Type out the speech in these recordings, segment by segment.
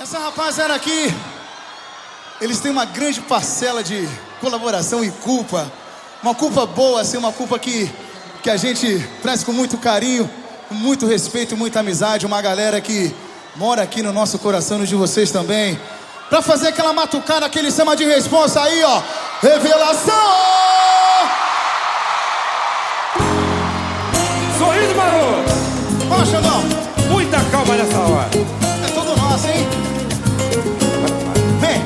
Essa rapaziada aqui, eles têm uma grande parcela de colaboração e culpa. Uma culpa boa, assim, uma culpa que, que a gente traz com muito carinho, com muito respeito e muita amizade. Uma galera que mora aqui no nosso coração, no de vocês também. Pra fazer aquela matucada, aquele samba de responsa aí, ó. Revelação! Sorriso maroto! Ó, Xandão, Muita calma nessa hora. Hein? Vem!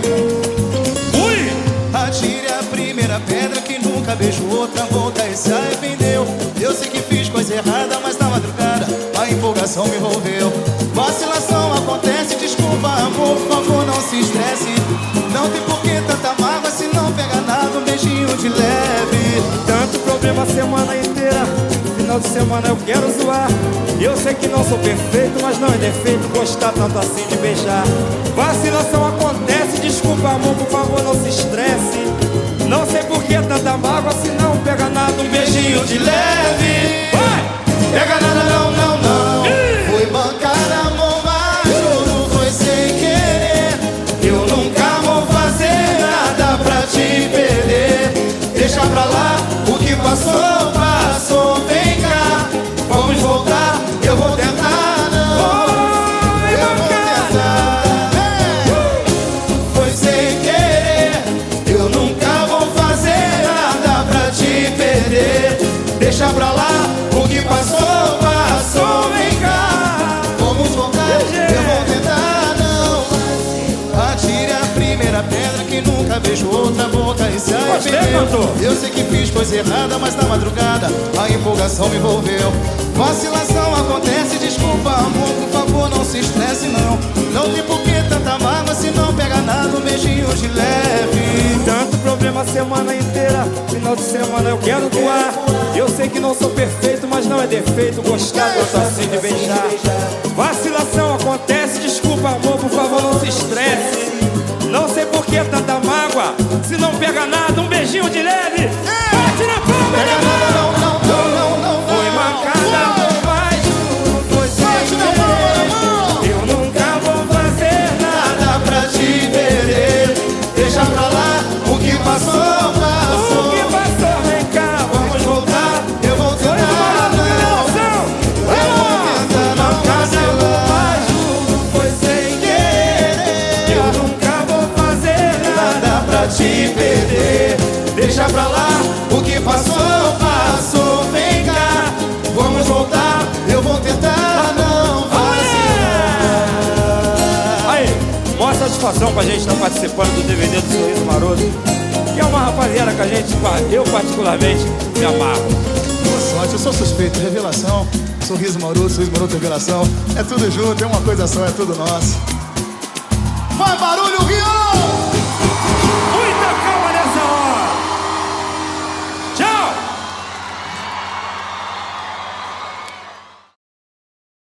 Ui! Atire a primeira pedra que nunca beijou outra volta e se arrependeu. Eu sei que fiz coisa errada, mas na madrugada a empolgação me envolveu. Vacilação acontece, desculpa amor, por favor não se estresse. Não tem por que tanta mágoa se não pega nada, um beijinho de leve. Tanto problema semana inteira. Final de semana eu quero zoar. Eu sei que não sou perfeito, mas não é defeito gostar tanto assim de beijar. Vacilação acontece, desculpa amor, por favor não se estresse. Não sei por que tanta mágoa, se não pega nada, um beijinho de leve. Deixa pra lá o que passou, passou. Vem cá, vamos voltar. Eu vou tentar, não. Atire a primeira pedra que nunca beijou outra boca e se arrependeu. Eu sei que fiz coisa errada, mas na madrugada a empolgação me envolveu. Vacilação acontece, desculpa, amor, por favor, não se estresse, não. Não tem por que tanta mágoa se não pega nada, um beijinho de leve. Tanto problema semana inteira. Final de semana eu quero voar. Eu sei que não sou perfeito, mas não é defeito gostar tanto assim de beijar. Vacilação acontece, desculpa amor, por favor não se estresse. Não sei por que tanta mágoa. Se não pega nada, um beijinho de leve. Te perder. Deixa pra lá o que passou, passou. Vem cá, vamos voltar. Eu vou tentar, não vacilar. Aí, maior satisfação pra gente estar participando do DVD do Sorriso Maroto. Que é uma rapaziada que a gente, eu particularmente, me amarro. Boa sorte, eu sou suspeito. Revelação, sorriso maroto, sorriso maroto, revelação. É tudo junto, é uma coisa só, é tudo nosso. Vai, barulho, Rio!